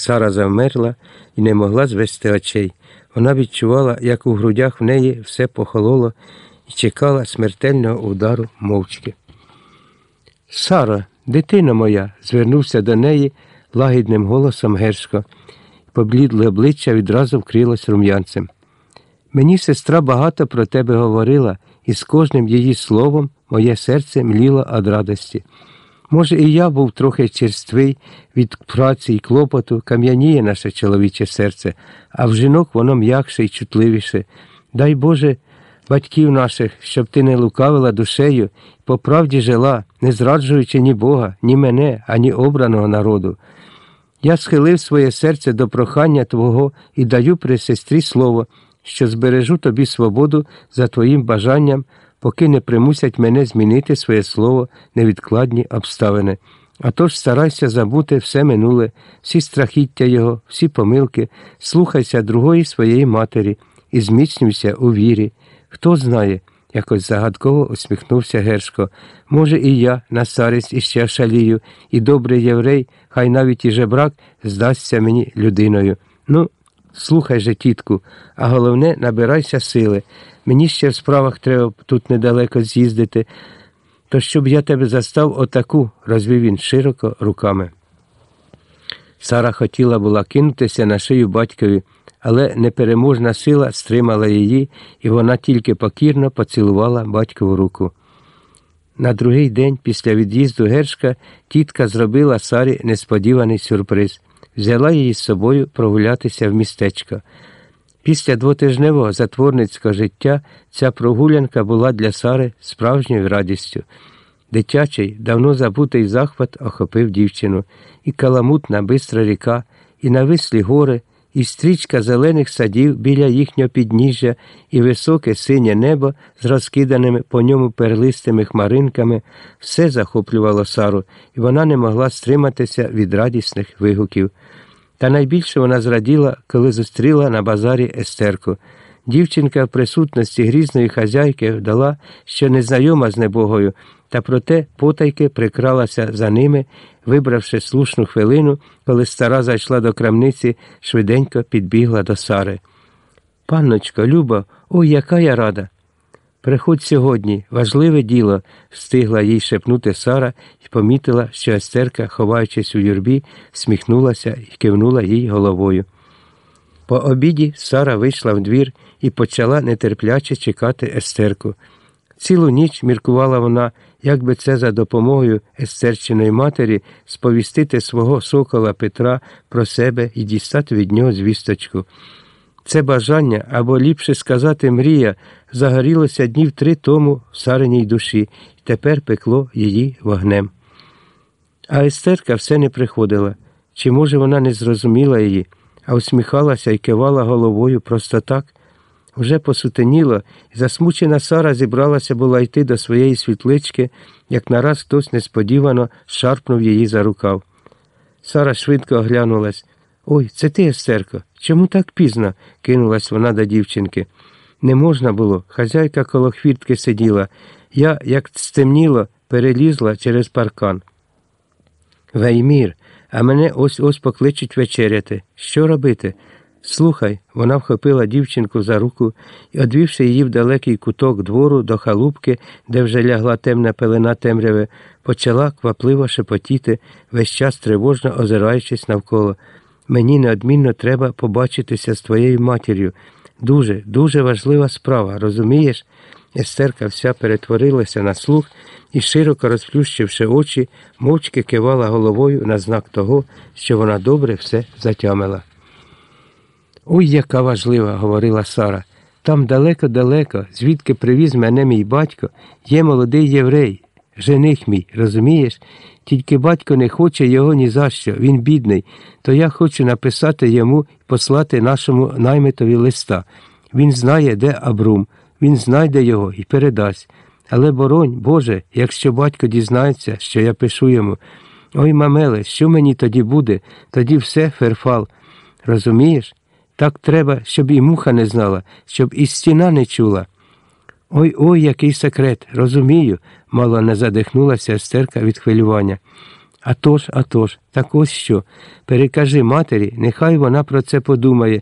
Сара завмерла і не могла звести очей. Вона відчувала, як у грудях в неї все похололо і чекала смертельного удару мовчки. Сара, дитино моя, звернувся до неї лагідним голосом Гершко. Поблідле обличчя відразу вкрилось рум'янцем. Мені сестра багато про тебе говорила, і з кожним її словом моє серце мліло від радості. Може, і я був трохи черствий від праці і клопоту, кам'яніє наше чоловіче серце, а в жінок воно м'якше і чутливіше. Дай Боже, батьків наших, щоб ти не лукавила душею по правді жила, не зраджуючи ні Бога, ні мене, ані обраного народу. Я схилив своє серце до прохання Твого і даю при сестрі слово, що збережу тобі свободу за твоїм бажанням, поки не примусять мене змінити своє слово невідкладні обставини. А тож старайся забути все минуле, всі страхіття його, всі помилки, слухайся другої своєї матері і зміцнюйся у вірі. Хто знає, якось загадково усміхнувся Гершко. Може, і я на старість іще шалію, і добрий єврей, хай навіть і жебрак, здасться мені людиною. Ну, слухай же, тітку, а головне, набирайся сили. Мені ще в справах треба тут недалеко з'їздити. То щоб я тебе застав отаку, розвів він широко руками. Сара хотіла була кинутися на шию батькові, але непереможна сила стримала її, і вона тільки покірно поцілувала батькову руку. На другий день після від'їзду Гершка тітка зробила Сарі несподіваний сюрприз, взяла її з собою прогулятися в містечко. Після двотижневого затворницького життя ця прогулянка була для Сари справжньою радістю. Дитячий, давно забутий захват охопив дівчину, і каламутна бистра ріка, і навислі гори, і стрічка зелених садів біля їхнього підніжжя, і високе синє небо з розкиданими по ньому перлистими хмаринками, все захоплювало Сару, і вона не могла стриматися від радісних вигуків. Та найбільше вона зраділа, коли зустріла на базарі Естерку. Дівчинка в присутності грізної хазяйки вдала, що незнайома з небогою, та проте потайки прикралася за ними, вибравши слушну хвилину, коли стара зайшла до крамниці, швиденько підбігла до Сари. Панночко, Люба, ой, яка я рада. Приходь сьогодні, важливе діло, встигла їй шепнути Сара і помітила, що Естерка, ховаючись у юрбі, сміхнулася і кивнула їй головою. По обіді Сара вийшла в двір і почала нетерпляче чекати Естерку. Цілу ніч міркувала вона, як би це за допомогою Естерчиної матері сповістити свого сокола Петра про себе і дістати від нього звісточку. Це бажання, або ліпше сказати, мрія, загорілося днів три тому в сариній душі і тепер пекло її вогнем. А Естерка все не приходила. Чи, може, вона не зрозуміла її, а усміхалася і кивала головою просто так? Вже посутеніло, і засмучена Сара зібралася була йти до своєї світлички, як нараз хтось несподівано шарпнув її за рукав. Сара швидко оглянулась. Ой, це ти, Естерко, чому так пізно? кинулась вона до дівчинки. Не можна було, хазяйка коло хвіртки сиділа. Я, як стемніло, перелізла через паркан. Веймір, а мене ось ось покличуть вечеряти. Що робити? Слухай, вона вхопила дівчинку за руку і, одвівши її в далекий куток двору до халупки, де вже лягла темна пелена темряви, почала квапливо шепотіти, весь час тривожно озираючись навколо. Мені неодмінно треба побачитися з твоєю матір'ю. Дуже, дуже важлива справа, розумієш? Естерка вся перетворилася на слух і, широко розплющивши очі, мовчки кивала головою на знак того, що вона добре все затямила. Ой, яка важлива, говорила Сара. Там далеко-далеко, звідки привіз мене мій батько, є молодий єврей, жених мій, розумієш? Тільки батько не хоче його ні за що, він бідний, то я хочу написати йому і послати нашому наймитові листа. Він знає, де Абрум, він знайде його і передасть. Але боронь, Боже, якщо батько дізнається, що я пишу йому. Ой, мамеле, що мені тоді буде? Тоді все ферфал. Розумієш? Так треба, щоб і муха не знала, щоб і стіна не чула. Ой ой, який секрет, розумію, мало не задихнулася Естерка від хвилювання. А тож, а тож, так ось що. Перекажи матері, нехай вона про це подумає